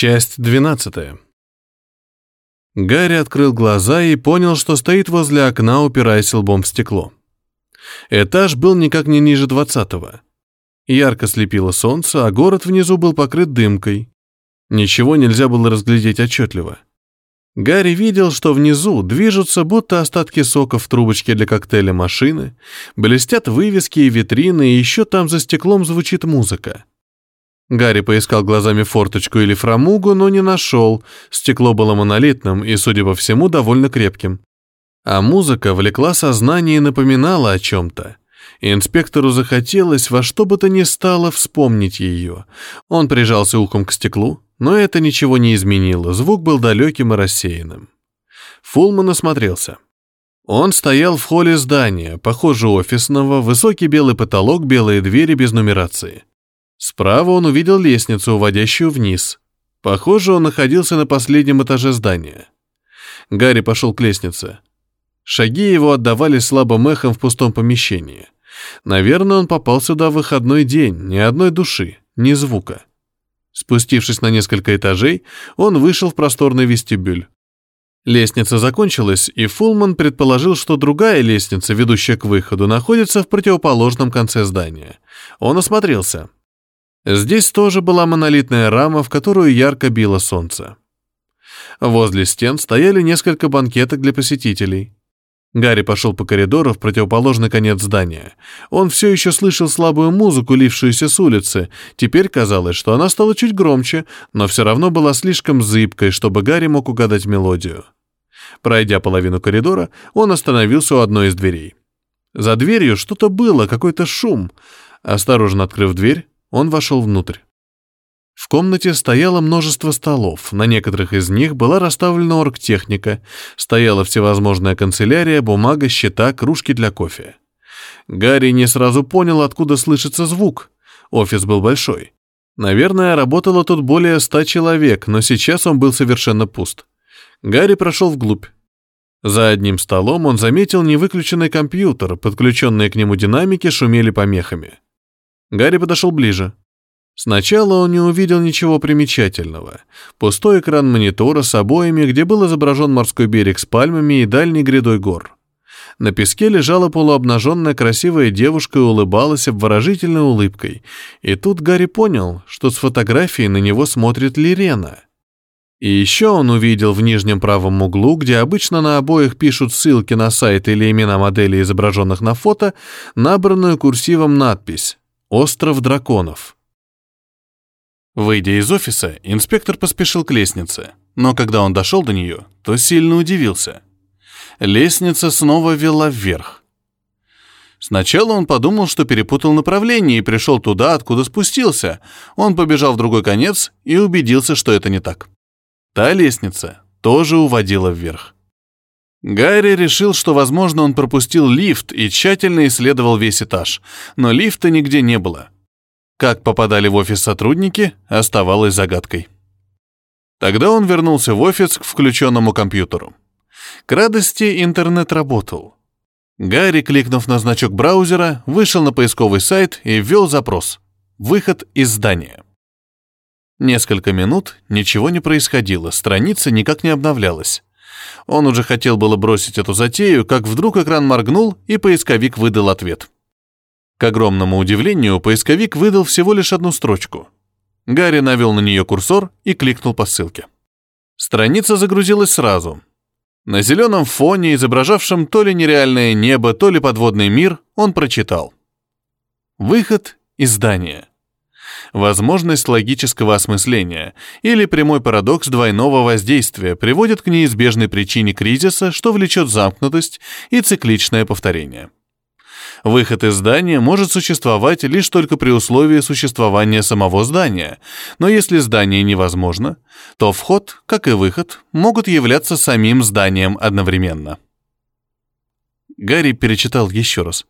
Часть 12. Гарри открыл глаза и понял, что стоит возле окна, упираясь лбом в стекло. Этаж был никак не ниже двадцатого. Ярко слепило солнце, а город внизу был покрыт дымкой. Ничего нельзя было разглядеть отчетливо. Гарри видел, что внизу движутся будто остатки сока в трубочке для коктейля машины, блестят вывески и витрины, и еще там за стеклом звучит музыка. Гарри поискал глазами форточку или фрамугу, но не нашел. Стекло было монолитным и, судя по всему, довольно крепким. А музыка влекла сознание и напоминала о чем-то. Инспектору захотелось во что бы то ни стало вспомнить ее. Он прижался ухом к стеклу, но это ничего не изменило, звук был далеким и рассеянным. Фулман осмотрелся. Он стоял в холле здания, похоже офисного, высокий белый потолок, белые двери без нумерации. Справа он увидел лестницу, уводящую вниз. Похоже, он находился на последнем этаже здания. Гарри пошел к лестнице. Шаги его отдавались слабым эхом в пустом помещении. Наверное, он попал сюда в выходной день, ни одной души, ни звука. Спустившись на несколько этажей, он вышел в просторный вестибюль. Лестница закончилась, и Фулман предположил, что другая лестница, ведущая к выходу, находится в противоположном конце здания. Он осмотрелся. Здесь тоже была монолитная рама, в которую ярко било солнце. Возле стен стояли несколько банкеток для посетителей. Гарри пошел по коридору в противоположный конец здания. Он все еще слышал слабую музыку, лившуюся с улицы. Теперь казалось, что она стала чуть громче, но все равно была слишком зыбкой, чтобы Гарри мог угадать мелодию. Пройдя половину коридора, он остановился у одной из дверей. За дверью что-то было, какой-то шум. Осторожно открыв дверь, он вошел внутрь. В комнате стояло множество столов, на некоторых из них была расставлена оргтехника, стояла всевозможная канцелярия, бумага, счета, кружки для кофе. Гарри не сразу понял, откуда слышится звук. Офис был большой. Наверное, работало тут более ста человек, но сейчас он был совершенно пуст. Гарри прошел вглубь. За одним столом он заметил невыключенный компьютер, подключенные к нему динамики шумели помехами. Гарри подошел ближе. Сначала он не увидел ничего примечательного. Пустой экран монитора с обоями, где был изображен морской берег с пальмами и дальней грядой гор. На песке лежала полуобнаженная красивая девушка и улыбалась обворожительной улыбкой. И тут Гарри понял, что с фотографией на него смотрит Лирена. И еще он увидел в нижнем правом углу, где обычно на обоих пишут ссылки на сайт или имена моделей, изображенных на фото, набранную курсивом надпись Остров драконов. Выйдя из офиса, инспектор поспешил к лестнице, но когда он дошел до нее, то сильно удивился. Лестница снова вела вверх. Сначала он подумал, что перепутал направление и пришел туда, откуда спустился. Он побежал в другой конец и убедился, что это не так. Та лестница тоже уводила вверх. Гарри решил, что, возможно, он пропустил лифт и тщательно исследовал весь этаж, но лифта нигде не было. Как попадали в офис сотрудники, оставалось загадкой. Тогда он вернулся в офис к включенному компьютеру. К радости интернет работал. Гарри, кликнув на значок браузера, вышел на поисковый сайт и ввел запрос «Выход из здания». Несколько минут ничего не происходило, страница никак не обновлялась. Он уже хотел было бросить эту затею, как вдруг экран моргнул, и поисковик выдал ответ. К огромному удивлению, поисковик выдал всего лишь одну строчку. Гарри навел на нее курсор и кликнул по ссылке. Страница загрузилась сразу. На зеленом фоне, изображавшем то ли нереальное небо, то ли подводный мир, он прочитал. Выход из здания возможность логического осмысления или прямой парадокс двойного воздействия приводит к неизбежной причине кризиса, что влечет замкнутость и цикличное повторение. Выход из здания может существовать лишь только при условии существования самого здания, но если здание невозможно, то вход, как и выход, могут являться самим зданием одновременно. Гарри перечитал еще раз.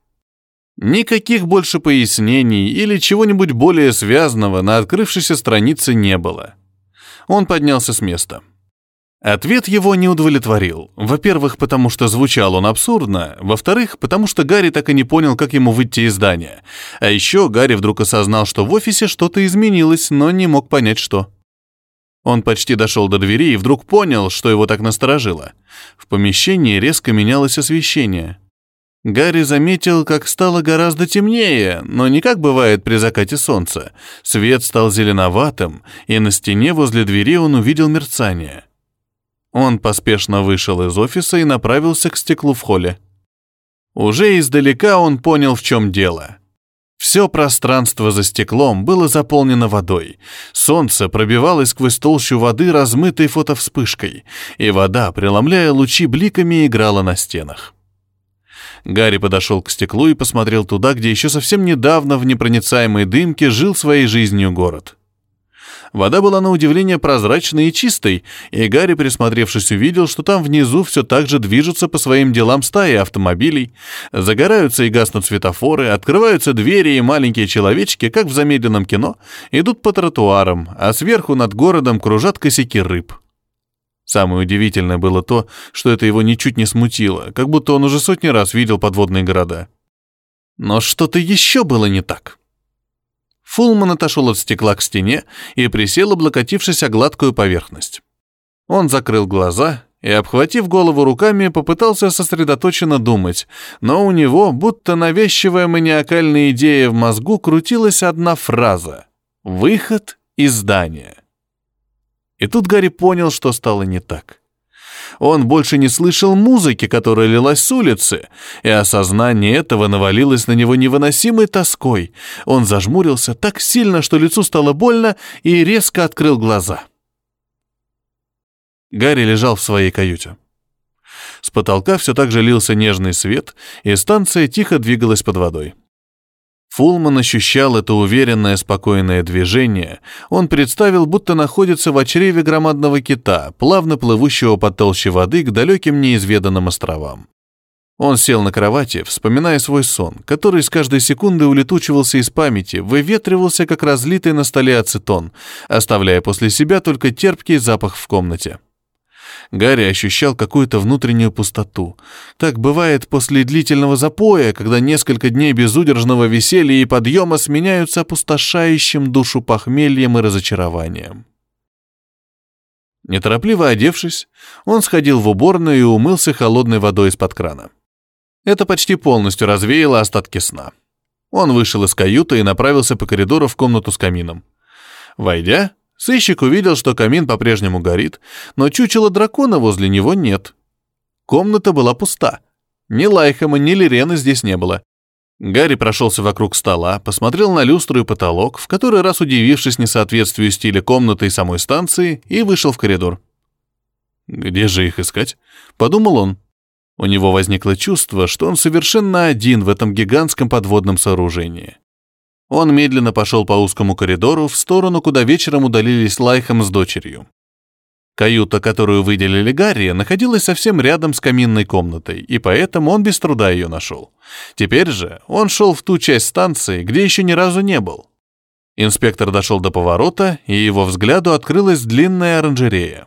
Никаких больше пояснений или чего-нибудь более связанного на открывшейся странице не было. Он поднялся с места. Ответ его не удовлетворил. Во-первых, потому что звучал он абсурдно. Во-вторых, потому что Гарри так и не понял, как ему выйти из здания. А еще Гарри вдруг осознал, что в офисе что-то изменилось, но не мог понять, что. Он почти дошел до двери и вдруг понял, что его так насторожило. В помещении резко менялось освещение. Гарри заметил, как стало гораздо темнее, но не как бывает при закате солнца. Свет стал зеленоватым, и на стене возле двери он увидел мерцание. Он поспешно вышел из офиса и направился к стеклу в холле. Уже издалека он понял, в чем дело. Все пространство за стеклом было заполнено водой. Солнце пробивалось сквозь толщу воды размытой фотовспышкой, и вода, преломляя лучи бликами, играла на стенах. Гарри подошел к стеклу и посмотрел туда, где еще совсем недавно в непроницаемой дымке жил своей жизнью город. Вода была на удивление прозрачной и чистой, и Гарри, присмотревшись, увидел, что там внизу все так же движутся по своим делам стаи автомобилей, загораются и гаснут светофоры, открываются двери, и маленькие человечки, как в замедленном кино, идут по тротуарам, а сверху над городом кружат косяки рыб. Самое удивительное было то, что это его ничуть не смутило, как будто он уже сотни раз видел подводные города. Но что-то еще было не так. Фулман отошел от стекла к стене и присел, облокотившись о гладкую поверхность. Он закрыл глаза и, обхватив голову руками, попытался сосредоточенно думать, но у него, будто навязчивая маниакальная идея в мозгу, крутилась одна фраза «Выход из здания». И тут Гарри понял, что стало не так. Он больше не слышал музыки, которая лилась с улицы, и осознание этого навалилось на него невыносимой тоской. Он зажмурился так сильно, что лицу стало больно, и резко открыл глаза. Гарри лежал в своей каюте. С потолка все так же лился нежный свет, и станция тихо двигалась под водой. Фулман ощущал это уверенное, спокойное движение. Он представил, будто находится в очреве громадного кита, плавно плывущего по толще воды к далеким неизведанным островам. Он сел на кровати, вспоминая свой сон, который с каждой секунды улетучивался из памяти, выветривался, как разлитый на столе ацетон, оставляя после себя только терпкий запах в комнате. Гарри ощущал какую-то внутреннюю пустоту. Так бывает после длительного запоя, когда несколько дней безудержного веселья и подъема сменяются опустошающим душу похмельем и разочарованием. Неторопливо одевшись, он сходил в уборную и умылся холодной водой из-под крана. Это почти полностью развеяло остатки сна. Он вышел из каюты и направился по коридору в комнату с камином. Войдя, Сыщик увидел, что камин по-прежнему горит, но чучела дракона возле него нет. Комната была пуста. Ни Лайхема, ни Лирены здесь не было. Гарри прошелся вокруг стола, посмотрел на люстру и потолок, в который раз удивившись несоответствию стиля комнаты и самой станции, и вышел в коридор. «Где же их искать?» — подумал он. У него возникло чувство, что он совершенно один в этом гигантском подводном сооружении. Он медленно пошел по узкому коридору в сторону, куда вечером удалились Лайхом с дочерью. Каюта, которую выделили Гарри, находилась совсем рядом с каминной комнатой, и поэтому он без труда ее нашел. Теперь же он шел в ту часть станции, где еще ни разу не был. Инспектор дошел до поворота, и его взгляду открылась длинная оранжерея.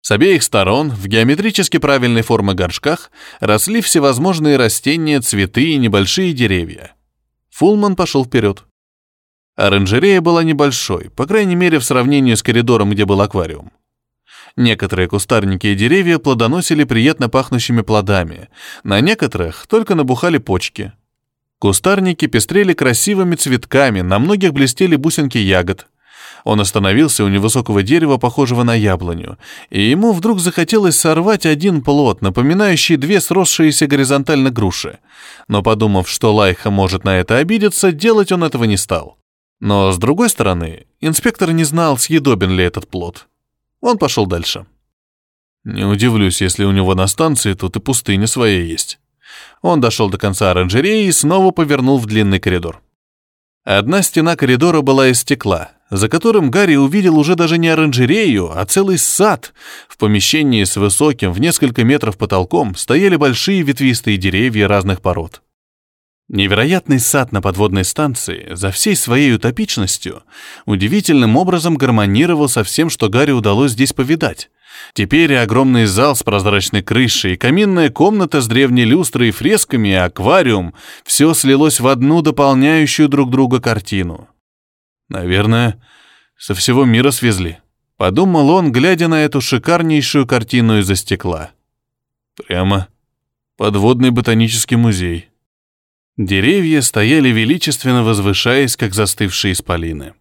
С обеих сторон, в геометрически правильной формы горшках, росли всевозможные растения, цветы и небольшие деревья. Фулман пошел вперед. Оранжерея была небольшой, по крайней мере, в сравнении с коридором, где был аквариум. Некоторые кустарники и деревья плодоносили приятно пахнущими плодами, на некоторых только набухали почки. Кустарники пестрели красивыми цветками, на многих блестели бусинки ягод. Он остановился у невысокого дерева, похожего на яблоню, и ему вдруг захотелось сорвать один плод, напоминающий две сросшиеся горизонтально груши. Но подумав, что Лайха может на это обидеться, делать он этого не стал. Но, с другой стороны, инспектор не знал, съедобен ли этот плод. Он пошел дальше. Не удивлюсь, если у него на станции тут и пустыня своя есть. Он дошел до конца оранжереи и снова повернул в длинный коридор. Одна стена коридора была из стекла, за которым Гарри увидел уже даже не оранжерею, а целый сад. В помещении с высоким в несколько метров потолком стояли большие ветвистые деревья разных пород. Невероятный сад на подводной станции за всей своей утопичностью удивительным образом гармонировал со всем, что Гарри удалось здесь повидать. Теперь и огромный зал с прозрачной крышей, и каминная комната с древней люстрой и фресками, и аквариум — все слилось в одну дополняющую друг друга картину. «Наверное, со всего мира свезли», — Подумал он, глядя на эту шикарнейшую картину из-за стекла. Прямо подводный ботанический музей. Деревья стояли величественно возвышаясь, как застывшие исполины.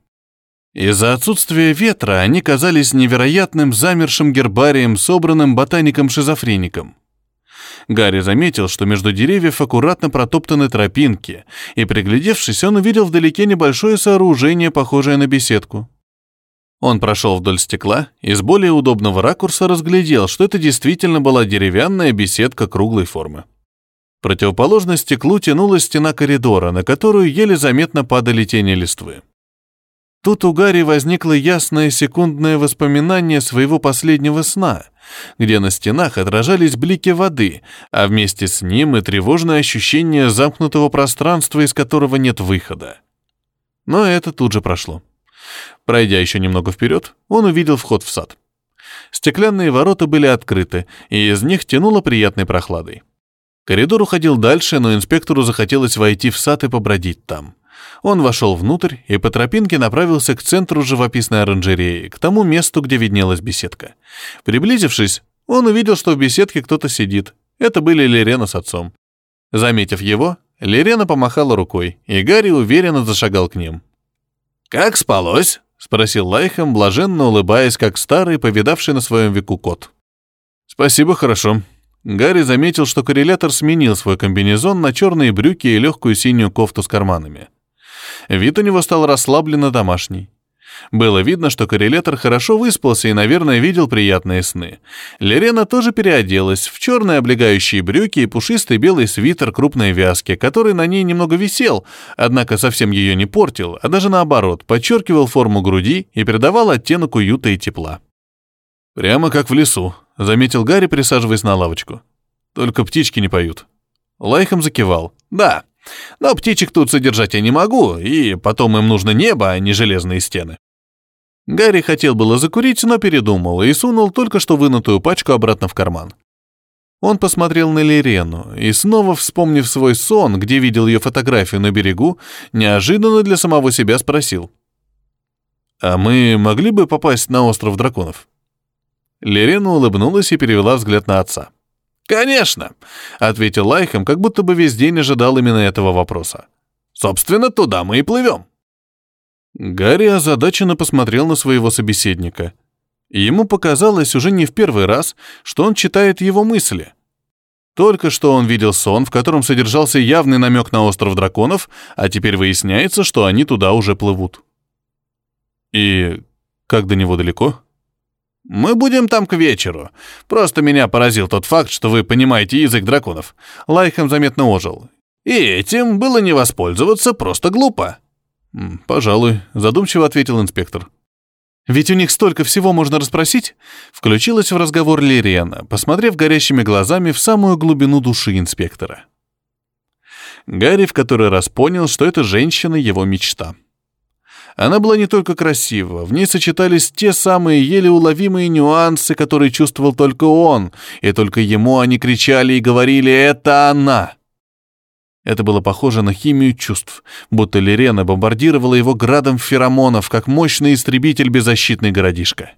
Из-за отсутствия ветра они казались невероятным замершим гербарием, собранным ботаником-шизофреником. Гарри заметил, что между деревьев аккуратно протоптаны тропинки, и, приглядевшись, он увидел вдалеке небольшое сооружение, похожее на беседку. Он прошел вдоль стекла и с более удобного ракурса разглядел, что это действительно была деревянная беседка круглой формы. Противоположно стеклу тянулась стена коридора, на которую еле заметно падали тени листвы. Тут у Гарри возникло ясное секундное воспоминание своего последнего сна, где на стенах отражались блики воды, а вместе с ним и тревожное ощущение замкнутого пространства, из которого нет выхода. Но это тут же прошло. Пройдя еще немного вперед, он увидел вход в сад. Стеклянные ворота были открыты, и из них тянуло приятной прохладой. Коридор уходил дальше, но инспектору захотелось войти в сад и побродить там. Он вошел внутрь и по тропинке направился к центру живописной оранжереи, к тому месту, где виднелась беседка. Приблизившись, он увидел, что в беседке кто-то сидит. Это были Лерена с отцом. Заметив его, Лерена помахала рукой, и Гарри уверенно зашагал к ним. «Как спалось?» — спросил Лайхем, блаженно улыбаясь, как старый, повидавший на своем веку кот. «Спасибо, хорошо». Гарри заметил, что коррелятор сменил свой комбинезон на черные брюки и легкую синюю кофту с карманами. Вид у него стал расслабленно домашний. Было видно, что коррелятор хорошо выспался и, наверное, видел приятные сны. Лерена тоже переоделась в черные облегающие брюки и пушистый белый свитер крупной вязки, который на ней немного висел, однако совсем ее не портил, а даже наоборот, подчеркивал форму груди и придавал оттенок уюта и тепла. «Прямо как в лесу», — заметил Гарри, присаживаясь на лавочку. «Только птички не поют». Лайхом закивал. «Да, но птичек тут содержать я не могу, и потом им нужно небо, а не железные стены». Гарри хотел было закурить, но передумал и сунул только что вынутую пачку обратно в карман. Он посмотрел на Лирену и, снова вспомнив свой сон, где видел ее фотографию на берегу, неожиданно для самого себя спросил. «А мы могли бы попасть на остров драконов?» Лирена улыбнулась и перевела взгляд на отца. «Конечно!» — ответил Лайхем, как будто бы весь день ожидал именно этого вопроса. «Собственно, туда мы и плывем». Гарри озадаченно посмотрел на своего собеседника. Ему показалось уже не в первый раз, что он читает его мысли. Только что он видел сон, в котором содержался явный намек на остров драконов, а теперь выясняется, что они туда уже плывут. И как до него далеко? «Мы будем там к вечеру. Просто меня поразил тот факт, что вы понимаете язык драконов». Лайхем заметно ожил. «И этим было не воспользоваться просто глупо». «Пожалуй», — задумчиво ответил инспектор. «Ведь у них столько всего можно расспросить?» Включилась в разговор Лириана, посмотрев горящими глазами в самую глубину души инспектора. Гарри в который раз понял, что эта женщина — его мечта. Она была не только красива, в ней сочетались те самые еле уловимые нюансы, которые чувствовал только он, и только ему они кричали и говорили «это она». Это было похоже на химию чувств, будто Лерена бомбардировала его градом феромонов, как мощный истребитель беззащитный городишко.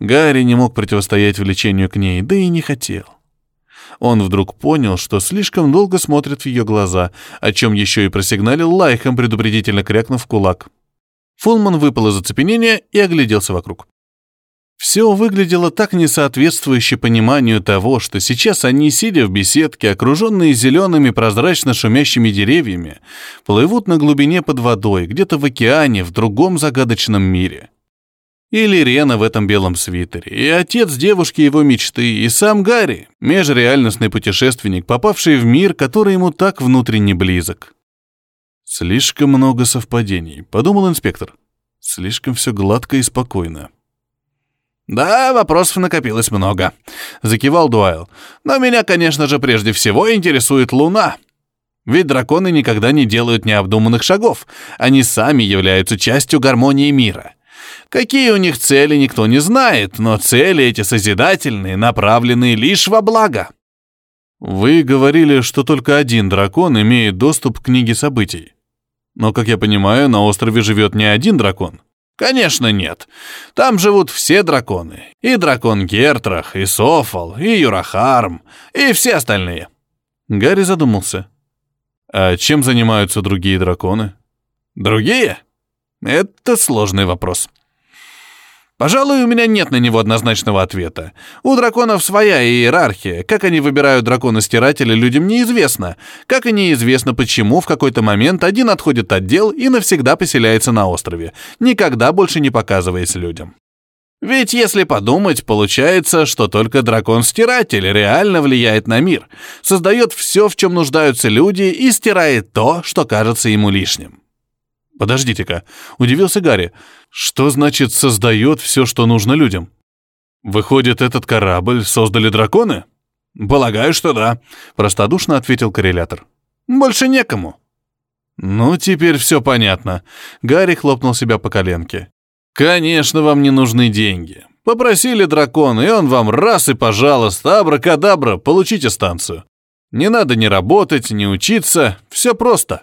Гарри не мог противостоять влечению к ней, да и не хотел. Он вдруг понял, что слишком долго смотрит в ее глаза, о чем еще и просигналил лайхом, предупредительно крякнув кулак. Фулман выпал из оцепенения и огляделся вокруг. Все выглядело так несоответствующе пониманию того, что сейчас они, сидя в беседке, окруженные зелеными прозрачно шумящими деревьями, плывут на глубине под водой, где-то в океане, в другом загадочном мире. Или Рена в этом белом свитере, и отец девушки его мечты, и сам Гарри, межреальностный путешественник, попавший в мир, который ему так внутренне близок. «Слишком много совпадений», — подумал инспектор. «Слишком все гладко и спокойно». «Да, вопросов накопилось много», — закивал Дуайл. «Но меня, конечно же, прежде всего интересует Луна. Ведь драконы никогда не делают необдуманных шагов. Они сами являются частью гармонии мира. Какие у них цели, никто не знает, но цели эти созидательные, направленные лишь во благо». «Вы говорили, что только один дракон имеет доступ к книге событий. Но, как я понимаю, на острове живет не один дракон. Конечно, нет. Там живут все драконы. И дракон Гертрах, и Софал, и Юрахарм, и все остальные. Гарри задумался. А чем занимаются другие драконы? Другие? Это сложный вопрос. Пожалуй, у меня нет на него однозначного ответа. У драконов своя иерархия. Как они выбирают дракона-стирателя, людям неизвестно. Как и неизвестно, почему в какой-то момент один отходит от дел и навсегда поселяется на острове, никогда больше не показываясь людям. Ведь если подумать, получается, что только дракон-стиратель реально влияет на мир, создает все, в чем нуждаются люди, и стирает то, что кажется ему лишним. «Подождите-ка», — удивился Гарри. «Что значит создает все, что нужно людям? Выходит, этот корабль создали драконы?» «Полагаю, что да», — простодушно ответил коррелятор. «Больше некому». «Ну, теперь все понятно». Гарри хлопнул себя по коленке. «Конечно, вам не нужны деньги. Попросили дракона, и он вам раз и пожалуйста, абракадабра, получите станцию. Не надо ни работать, ни учиться, все просто».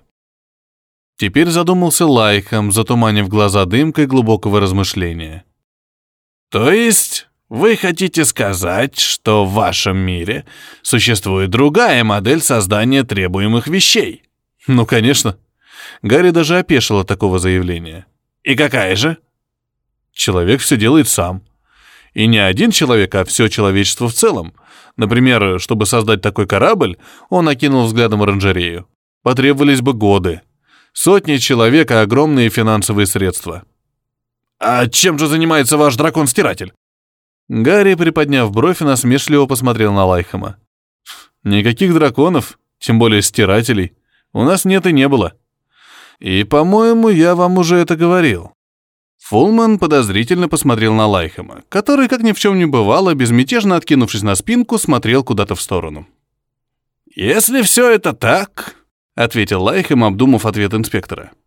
Теперь задумался Лайхом, затуманив глаза дымкой глубокого размышления. «То есть вы хотите сказать, что в вашем мире существует другая модель создания требуемых вещей?» «Ну, конечно». Гарри даже опешил от такого заявления. «И какая же?» «Человек все делает сам. И не один человек, а все человечество в целом. Например, чтобы создать такой корабль, он окинул взглядом оранжерею. Потребовались бы годы. Сотни человек и огромные финансовые средства. «А чем же занимается ваш дракон-стиратель?» Гарри, приподняв бровь, насмешливо посмотрел на Лайхама. «Никаких драконов, тем более стирателей, у нас нет и не было. И, по-моему, я вам уже это говорил». Фулман подозрительно посмотрел на Лайхама, который, как ни в чем не бывало, безмятежно откинувшись на спинку, смотрел куда-то в сторону. «Если все это так, — ответил Лайхем, обдумав ответ инспектора, —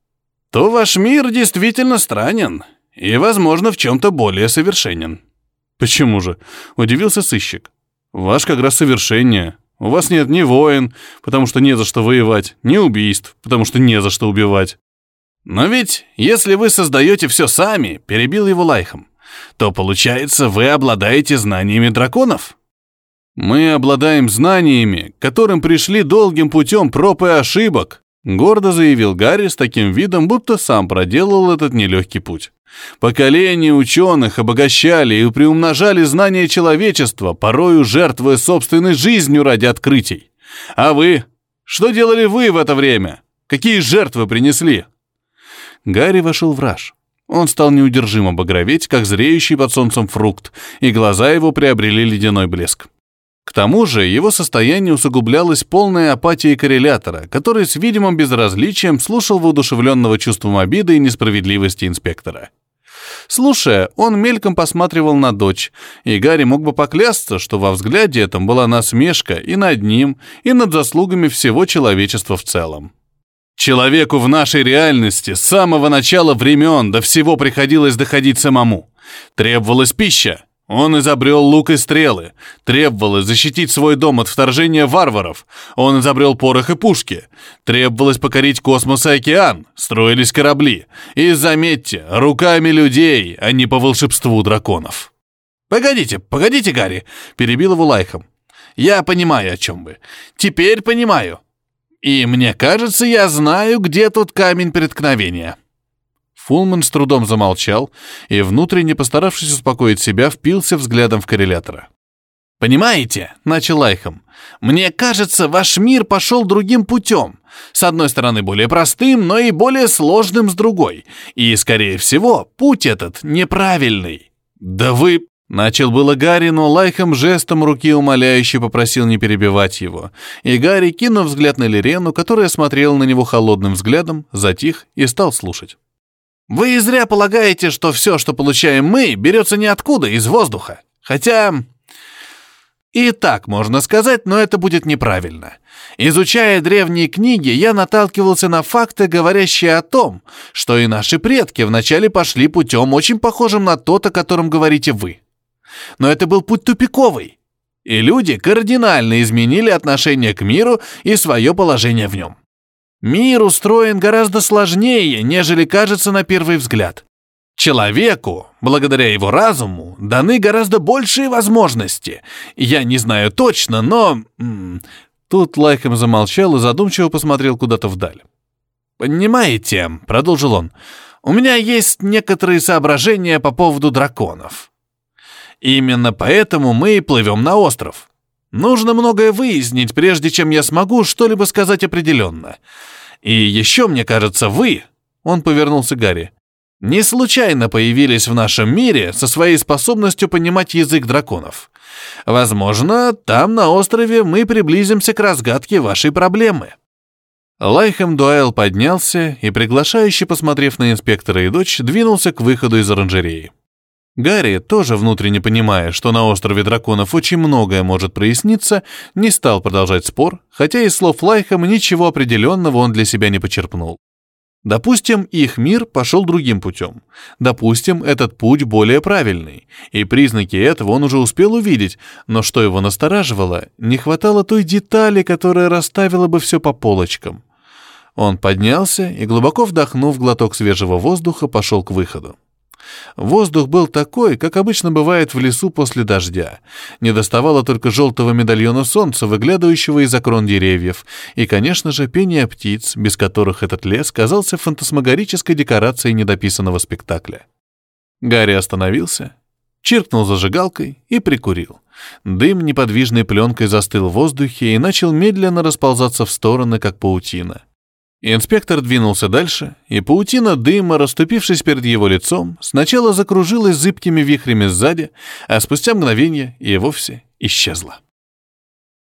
то ваш мир действительно странен и, возможно, в чем-то более совершенен. «Почему же?» — удивился сыщик. «Ваш как раз совершеннее. У вас нет ни войн, потому что не за что воевать, ни убийств, потому что не за что убивать». «Но ведь, если вы создаете все сами», — перебил его Лайхом, «то, получается, вы обладаете знаниями драконов?» Мы обладаем знаниями, которым пришли долгим путем проб и ошибок, гордо заявил Гарри с таким видом, будто сам проделал этот нелегкий путь. Поколения ученых обогащали и приумножали знания человечества, порою жертвуя собственной жизнью ради открытий. А вы? Что делали вы в это время? Какие жертвы принесли? Гарри вошел в раж. Он стал неудержимо багроветь, как зреющий под солнцем фрукт, и глаза его приобрели ледяной блеск. К тому же его состояние усугублялось полной апатией коррелятора, который с видимым безразличием слушал воодушевленного чувством обиды и несправедливости инспектора. Слушая, он мельком посматривал на дочь, и Гарри мог бы поклясться, что во взгляде этом была насмешка и над ним, и над заслугами всего человечества в целом. Человеку в нашей реальности с самого начала времен до всего приходилось доходить самому. Требовалась пища, он изобрел лук и стрелы, требовалось защитить свой дом от вторжения варваров. Он изобрел порох и пушки. Требовалось покорить космос и океан. Строились корабли. И заметьте, руками людей, а не по волшебству драконов. «Погодите, погодите, Гарри!» — перебил его Лайхом. «Я понимаю, о чем вы. Теперь понимаю. И мне кажется, я знаю, где тут камень преткновения». Фулман с трудом замолчал и, внутренне постаравшись успокоить себя, впился взглядом в коррелятора. «Понимаете?» — начал Лайхом. «Мне кажется, ваш мир пошел другим путем. С одной стороны, более простым, но и более сложным с другой. И, скорее всего, путь этот неправильный». «Да вы...» — начал было Гарри, но Лайхом жестом руки умоляюще попросил не перебивать его. И Гарри, кинув взгляд на Лирену, которая смотрела на него холодным взглядом, затих и стал слушать. Вы зря полагаете, что все, что получаем мы, берется ниоткуда, из воздуха. Хотя... И так можно сказать, но это будет неправильно. Изучая древние книги, я наталкивался на факты, говорящие о том, что и наши предки вначале пошли путем, очень похожим на тот, о котором говорите вы. Но это был путь тупиковый, и люди кардинально изменили отношение к миру и свое положение в нем. Мир устроен гораздо сложнее, нежели кажется на первый взгляд. Человеку, благодаря его разуму, даны гораздо большие возможности. Я не знаю точно, но... Тут Лайхем замолчал и задумчиво посмотрел куда-то вдаль. «Понимаете», — продолжил он, — «у меня есть некоторые соображения по поводу драконов. Именно поэтому мы и плывем на остров. Нужно многое выяснить, прежде чем я смогу что-либо сказать определенно. И еще, мне кажется, вы...» Он повернулся к Гарри. «Не случайно появились в нашем мире со своей способностью понимать язык драконов. Возможно, там, на острове, мы приблизимся к разгадке вашей проблемы». Лайхем Дуайл поднялся и, приглашающе посмотрев на инспектора и дочь, двинулся к выходу из оранжереи. Гарри, тоже внутренне понимая, что на острове драконов очень многое может проясниться, не стал продолжать спор, хотя из слов Лайхема ничего определенного он для себя не почерпнул. Допустим, их мир пошел другим путем. Допустим, этот путь более правильный, и признаки этого он уже успел увидеть, но что его настораживало, не хватало той детали, которая расставила бы все по полочкам. Он поднялся и, глубоко вдохнув глоток свежего воздуха, пошел к выходу. Воздух был такой, как обычно бывает в лесу после дождя. Не доставало только желтого медальона солнца, выглядывающего из окрон деревьев, и, конечно же, пение птиц, без которых этот лес казался фантасмагорической декорацией недописанного спектакля. Гарри остановился, чиркнул зажигалкой и прикурил. Дым неподвижной пленкой застыл в воздухе и начал медленно расползаться в стороны, как паутина. Инспектор двинулся дальше, и паутина дыма, расступившись перед его лицом, сначала закружилась зыбкими вихрями сзади, а спустя мгновение и вовсе исчезла.